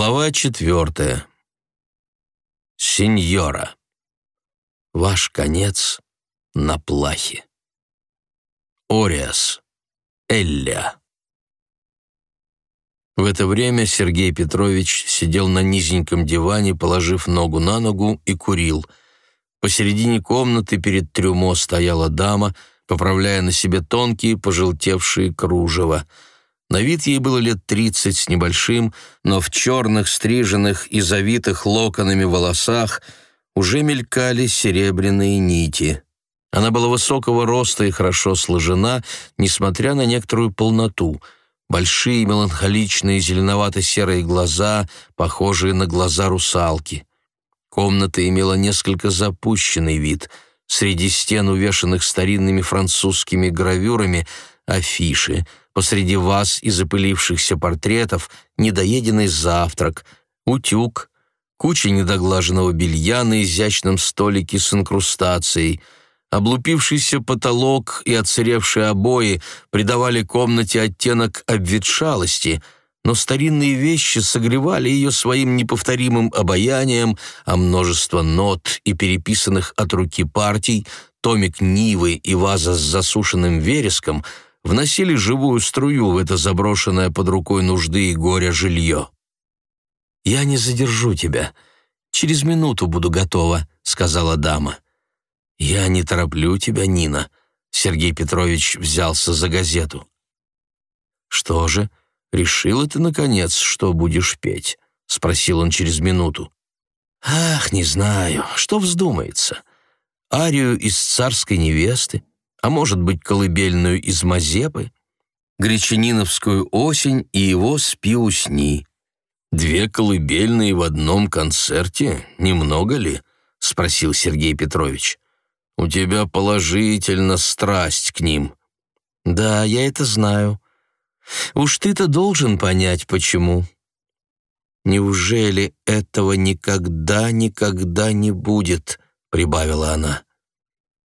Глава четвертая. Сеньора. Ваш конец на плахе. Ориас. Элля. В это время Сергей Петрович сидел на низеньком диване, положив ногу на ногу и курил. Посередине комнаты перед трюмо стояла дама, поправляя на себе тонкие пожелтевшие кружева — на вид ей было лет тридцать с небольшим, но в черных, стриженных и завитых локонами волосах уже мелькали серебряные нити. Она была высокого роста и хорошо сложена, несмотря на некоторую полноту. Большие меланхоличные зеленовато-серые глаза, похожие на глаза русалки. Комната имела несколько запущенный вид. Среди стен, увешанных старинными французскими гравюрами, афиши — посреди ваз и запылившихся портретов недоеденный завтрак, утюг, куча недоглаженного белья на изящном столике с инкрустацией, облупившийся потолок и отсыревшие обои придавали комнате оттенок обветшалости, но старинные вещи согревали ее своим неповторимым обаянием, а множество нот и переписанных от руки партий, томик Нивы и ваза с засушенным вереском — вносили живую струю в это заброшенное под рукой нужды и горя жилье. «Я не задержу тебя. Через минуту буду готова», — сказала дама. «Я не тороплю тебя, Нина», — Сергей Петрович взялся за газету. «Что же, решила ты, наконец, что будешь петь?» — спросил он через минуту. «Ах, не знаю, что вздумается. Арию из царской невесты, а может быть, колыбельную из Мазепы, Гречаниновскую осень и его «Спи, усни». «Две колыбельные в одном концерте? Немного ли?» — спросил Сергей Петрович. «У тебя положительно страсть к ним». «Да, я это знаю. Уж ты-то должен понять, почему». «Неужели этого никогда-никогда не будет?» — прибавила она.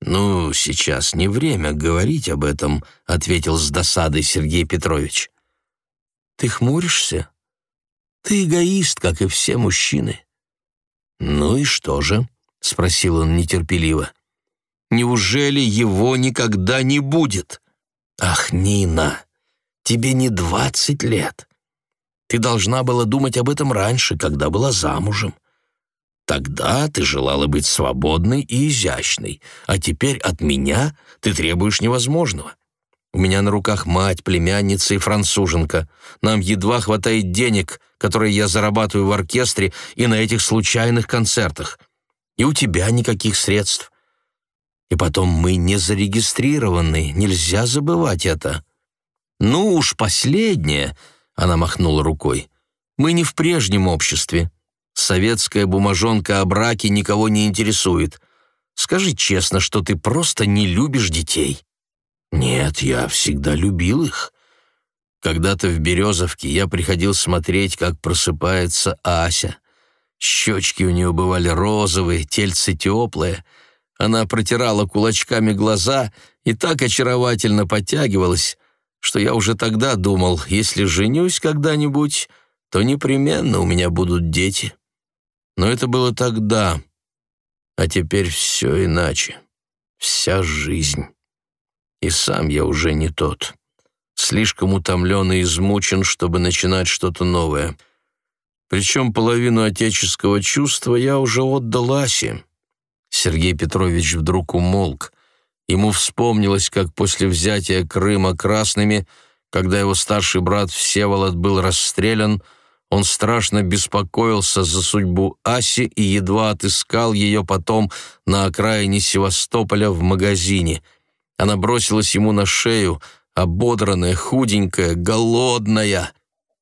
«Ну, сейчас не время говорить об этом», — ответил с досадой Сергей Петрович. «Ты хмуришься? Ты эгоист, как и все мужчины». «Ну и что же?» — спросил он нетерпеливо. «Неужели его никогда не будет?» «Ах, Нина, тебе не двадцать лет. Ты должна была думать об этом раньше, когда была замужем. Тогда ты желала быть свободной и изящной, а теперь от меня ты требуешь невозможного. У меня на руках мать, племянница и француженка. Нам едва хватает денег, которые я зарабатываю в оркестре и на этих случайных концертах. И у тебя никаких средств. И потом мы не зарегистрированы, нельзя забывать это. Ну уж последнее, она махнула рукой. Мы не в прежнем обществе. Советская бумажонка о браке никого не интересует. Скажи честно, что ты просто не любишь детей». «Нет, я всегда любил их. Когда-то в Березовке я приходил смотреть, как просыпается Ася. Щечки у нее бывали розовые, тельце теплое. Она протирала кулачками глаза и так очаровательно подтягивалась, что я уже тогда думал, если женюсь когда-нибудь, то непременно у меня будут дети». Но это было тогда, а теперь все иначе. Вся жизнь. И сам я уже не тот. Слишком утомлен и измучен, чтобы начинать что-то новое. Причем половину отеческого чувства я уже отдал Асе. Сергей Петрович вдруг умолк. Ему вспомнилось, как после взятия Крыма красными, когда его старший брат Всеволод был расстрелян, он страшно беспокоился за судьбу Аси и едва отыскал ее потом на окраине Севастополя в магазине. Она бросилась ему на шею, ободранная, худенькая, голодная.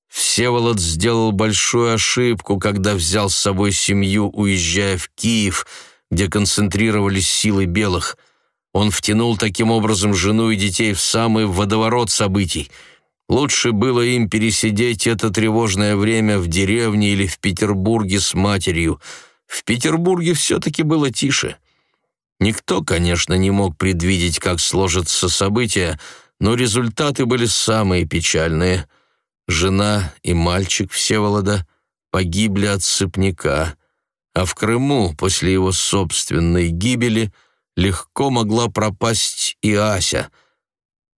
Всеволод сделал большую ошибку, когда взял с собой семью, уезжая в Киев, где концентрировались силы белых. Он втянул таким образом жену и детей в самый водоворот событий — Лучше было им пересидеть это тревожное время в деревне или в Петербурге с матерью. В Петербурге все-таки было тише. Никто, конечно, не мог предвидеть, как сложатся события, но результаты были самые печальные. Жена и мальчик Всеволода погибли от сыпняка, а в Крыму после его собственной гибели легко могла пропасть и Ася.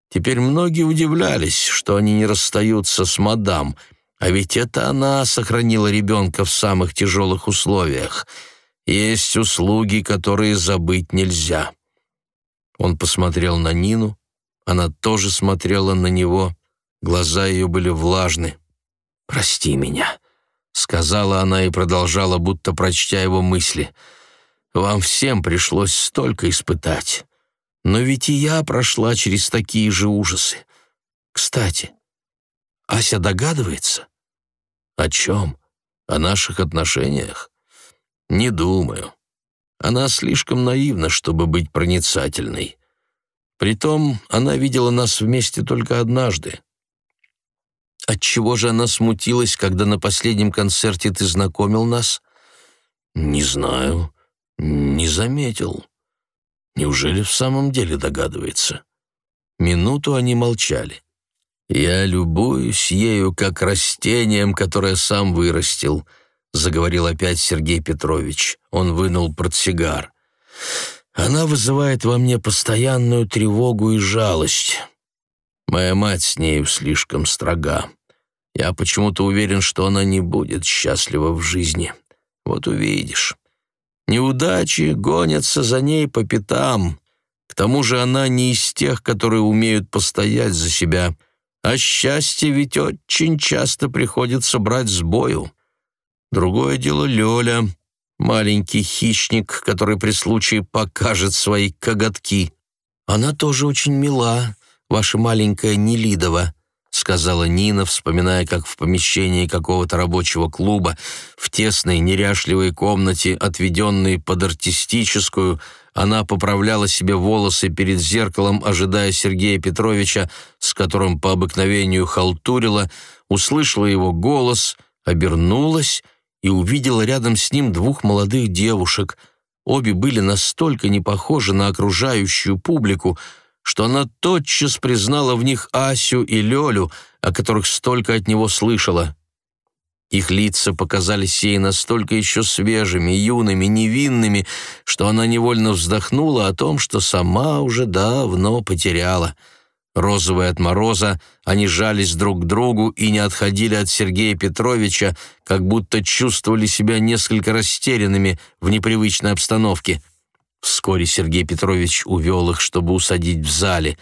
Теперь многие удивлялись, что они не расстаются с мадам, а ведь это она сохранила ребенка в самых тяжелых условиях. Есть услуги, которые забыть нельзя. Он посмотрел на Нину, она тоже смотрела на него, глаза ее были влажны. «Прости меня», — сказала она и продолжала, будто прочтя его мысли. «Вам всем пришлось столько испытать. Но ведь и я прошла через такие же ужасы. Кстати, Ася догадывается?» «О чем? О наших отношениях?» «Не думаю. Она слишком наивна, чтобы быть проницательной. Притом она видела нас вместе только однажды. Отчего же она смутилась, когда на последнем концерте ты знакомил нас? Не знаю, не заметил. Неужели в самом деле догадывается? Минуту они молчали. «Я любуюсь ею, как растением, которое сам вырастил», — заговорил опять Сергей Петрович. Он вынул портсигар. «Она вызывает во мне постоянную тревогу и жалость. Моя мать с нею слишком строга. Я почему-то уверен, что она не будет счастлива в жизни. Вот увидишь. Неудачи гонятся за ней по пятам. К тому же она не из тех, которые умеют постоять за себя. А счастье ведь очень часто приходится брать с бою. Другое дело Лёля, маленький хищник, который при случае покажет свои коготки. Она тоже очень мила, ваша маленькая Нелидова, сказала Нина, вспоминая, как в помещении какого-то рабочего клуба, в тесной неряшливой комнате, отведенной под артистическую, она поправляла себе волосы перед зеркалом, ожидая Сергея Петровича, с которым по обыкновению халтурила, услышала его голос, обернулась и увидела рядом с ним двух молодых девушек. Обе были настолько не похожи на окружающую публику, что она тотчас признала в них Асю и Лёлю, о которых столько от него слышала. Их лица показались ей настолько еще свежими, юными, невинными, что она невольно вздохнула о том, что сама уже давно потеряла. Розовые от мороза, они жались друг к другу и не отходили от Сергея Петровича, как будто чувствовали себя несколько растерянными в непривычной обстановке. Вскоре Сергей Петрович увел их, чтобы усадить в зале.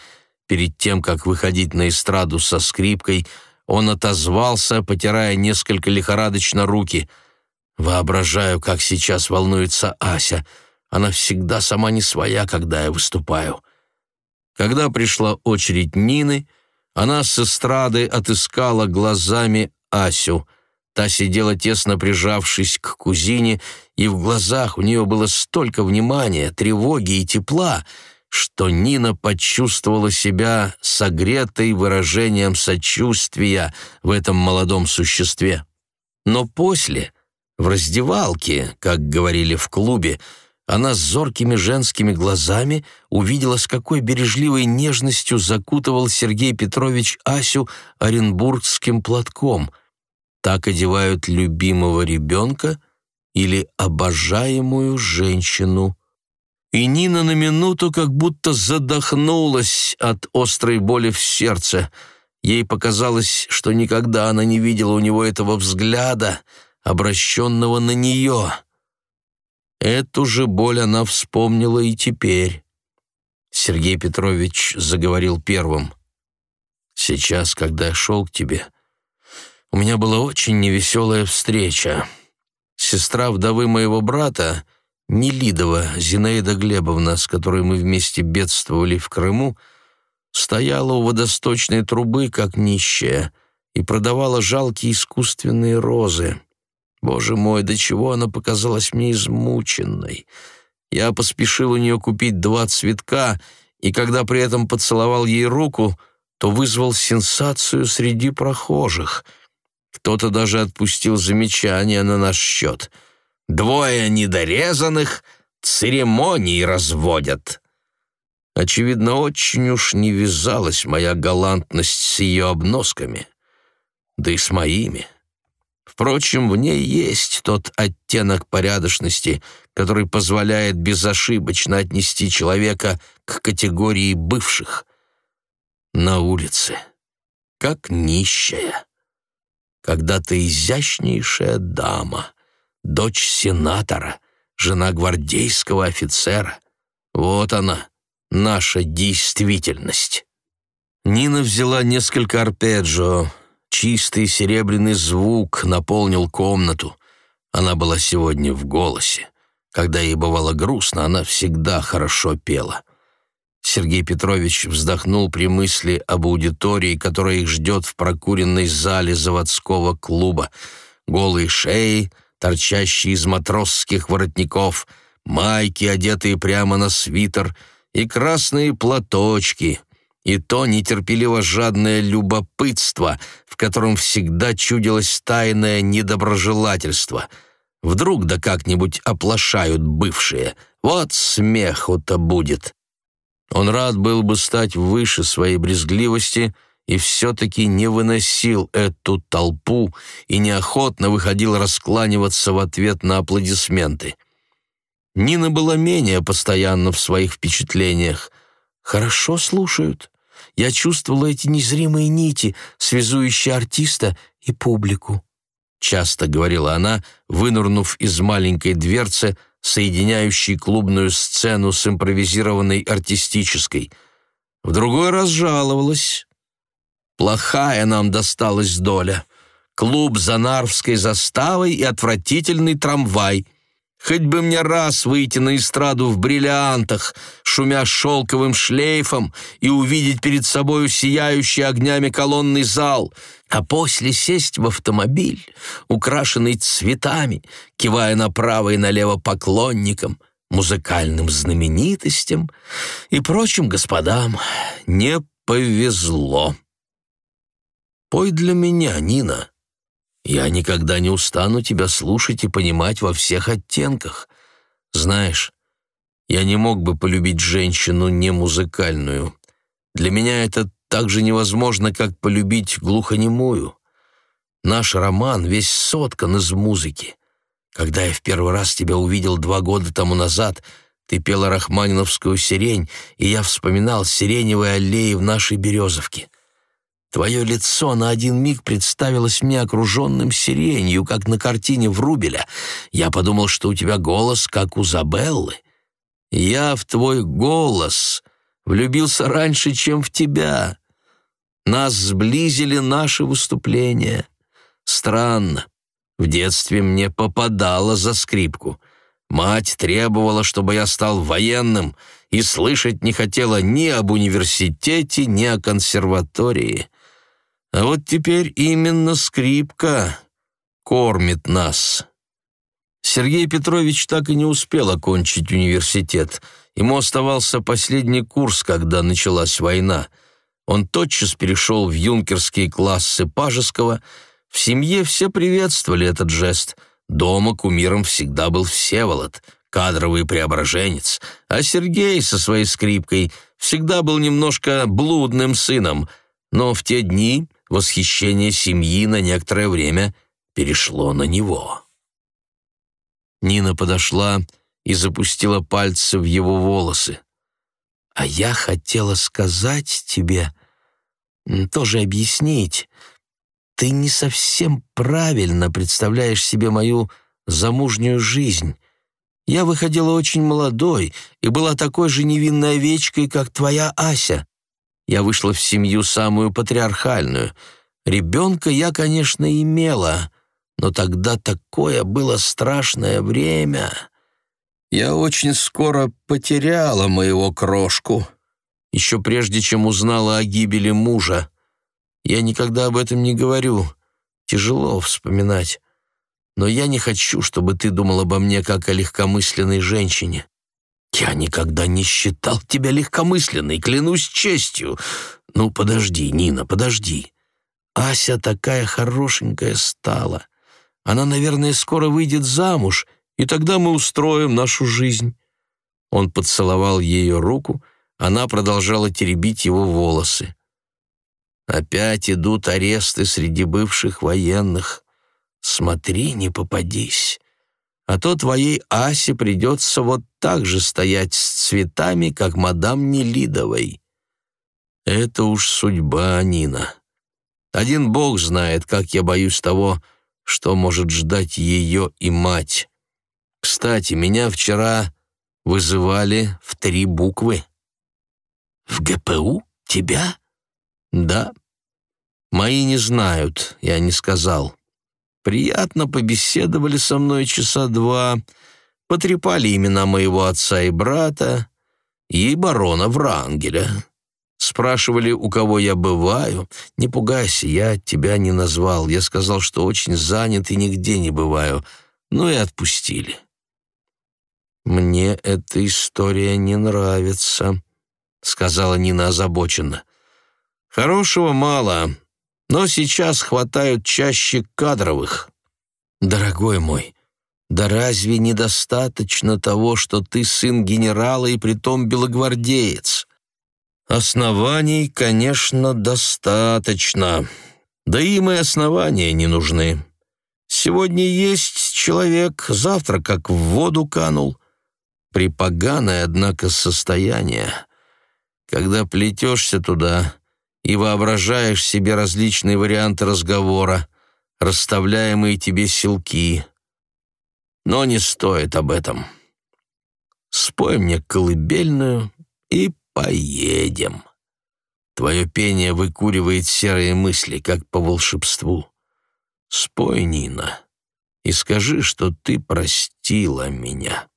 Перед тем, как выходить на эстраду со скрипкой — он отозвался, потирая несколько лихорадочно руки. «Воображаю, как сейчас волнуется Ася. Она всегда сама не своя, когда я выступаю». Когда пришла очередь Нины, она с эстрады отыскала глазами Асю. Та сидела тесно прижавшись к кузине, и в глазах у нее было столько внимания, тревоги и тепла, что Нина почувствовала себя согретой выражением сочувствия в этом молодом существе. Но после, в раздевалке, как говорили в клубе, она с зоркими женскими глазами увидела, с какой бережливой нежностью закутывал Сергей Петрович Асю оренбургским платком. Так одевают любимого ребенка или обожаемую женщину и Нина на минуту как будто задохнулась от острой боли в сердце. Ей показалось, что никогда она не видела у него этого взгляда, обращенного на нее. Эту же боль она вспомнила и теперь. Сергей Петрович заговорил первым. «Сейчас, когда я шел к тебе, у меня была очень невеселая встреча. Сестра вдовы моего брата Нелидова Зинаида Глебовна, с которой мы вместе бедствовали в Крыму, стояла у водосточной трубы, как нищая, и продавала жалкие искусственные розы. Боже мой, до чего она показалась мне измученной. Я поспешил у нее купить два цветка, и когда при этом поцеловал ей руку, то вызвал сенсацию среди прохожих. Кто-то даже отпустил замечание на наш счет — Двое недорезанных церемонии разводят. Очевидно, очень уж не вязалась моя галантность с ее обносками, да и с моими. Впрочем, в ней есть тот оттенок порядочности, который позволяет безошибочно отнести человека к категории бывших. На улице, как нищая, когда-то изящнейшая дама, дочь сенатора, жена гвардейского офицера. Вот она, наша действительность. Нина взяла несколько арпеджио. Чистый серебряный звук наполнил комнату. Она была сегодня в голосе. Когда ей бывало грустно, она всегда хорошо пела. Сергей Петрович вздохнул при мысли об аудитории, которая их ждет в прокуренной зале заводского клуба. Голые шеи, торчащие из матросских воротников, майки, одетые прямо на свитер, и красные платочки — и то нетерпеливо жадное любопытство, в котором всегда чудилось тайное недоброжелательство. Вдруг да как-нибудь оплошают бывшие. Вот смеху-то будет. Он рад был бы стать выше своей брезгливости и все-таки не выносил эту толпу и неохотно выходил раскланиваться в ответ на аплодисменты. Нина была менее постоянна в своих впечатлениях. «Хорошо слушают», я чувствовала эти незримые нити, связующие артиста и публику. Часто говорила она, вынырнув из маленькой дверцы, соединяющей клубную сцену с импровизированной артистической. В другой раз жаловалась. «Плохая нам досталась доля. Клуб за Нарвской заставой и отвратительный трамвай. Хоть бы мне раз выйти на эстраду в бриллиантах, шумя шелковым шлейфом, и увидеть перед собою сияющий огнями колонный зал, а после сесть в автомобиль, украшенный цветами, кивая направо и налево поклонникам, музыкальным знаменитостям и прочим господам. Не повезло. «Пой для меня, Нина», я никогда не устану тебя слушать и понимать во всех оттенках. Знаешь, я не мог бы полюбить женщину не музыкальную. Для меня это так же невозможно, как полюбить глухонемую. Наш роман весь соткан из музыки. Когда я в первый раз тебя увидел два года тому назад, ты пела рахманиновскую сирень, и я вспоминал сиреневые аллеи в нашей Березовке. Твое лицо на один миг представилось мне окруженным сиренью, как на картине Врубеля. Я подумал, что у тебя голос, как у Забеллы. Я в твой голос влюбился раньше, чем в тебя. Нас сблизили наши выступления. Странно. В детстве мне попадало за скрипку. Мать требовала, чтобы я стал военным, и слышать не хотела ни об университете, ни о консерватории. А вот теперь именно скрипка кормит нас. Сергей Петрович так и не успел окончить университет. Ему оставался последний курс, когда началась война. Он тотчас перешел в юнкерские классы Пажеского. В семье все приветствовали этот жест. Дома кумиром всегда был Всеволод, кадровый преображенец, а Сергей со своей скрипкой всегда был немножко блудным сыном. Но в те дни восхищение семьи на некоторое время перешло на него. Нина подошла и запустила пальцы в его волосы. «А я хотела сказать тебе, тоже объяснить, ты не совсем правильно представляешь себе мою замужнюю жизнь. Я выходила очень молодой и была такой же невинной овечкой, как твоя Ася. Я вышла в семью самую патриархальную. Ребенка я, конечно, имела, но тогда такое было страшное время. Я очень скоро потеряла моего крошку, еще прежде чем узнала о гибели мужа. Я никогда об этом не говорю, тяжело вспоминать. Но я не хочу, чтобы ты думал обо мне как о легкомысленной женщине. «Я никогда не считал тебя легкомысленной, клянусь честью. Ну, подожди, Нина, подожди. Ася такая хорошенькая стала. Она, наверное, скоро выйдет замуж, и тогда мы устроим нашу жизнь». Он поцеловал ее руку, она продолжала теребить его волосы. Опять идут аресты среди бывших военных. Смотри, не попадись. А то твоей Асе придется вот так же стоять с цветами, как мадам Нелидовой. Это уж судьба, Нина. Один бог знает, как я боюсь того, что может ждать ее и мать. Кстати, меня вчера вызывали в три буквы. В ГПУ? Тебя? Да. Мои не знают, я не сказал. Приятно побеседовали со мной часа два, потрепали имена моего отца и брата и барона Врангеля. Спрашивали, у кого я бываю. Не пугайся, я тебя не назвал. Я сказал, что очень занят и нигде не бываю. Ну и отпустили. «Мне эта история не нравится», — сказала Нина озабоченно. «Хорошего мало, но сейчас хватают чаще кадровых. Дорогой мой, да разве недостаточно того, что ты сын генерала и притом белогвардеец? Оснований, конечно, достаточно. Да им и основания не нужны. Сегодня есть человек, завтра как в воду канул. Припоганое, однако, состояние. Когда плетешься туда и воображаешь себе различные варианты разговора, расставляемые тебе силки. Но не стоит об этом. Спой мне колыбельную и поедем. Твое пение выкуривает серые мысли, как по волшебству. Спой, Нина, и скажи, что ты простила меня».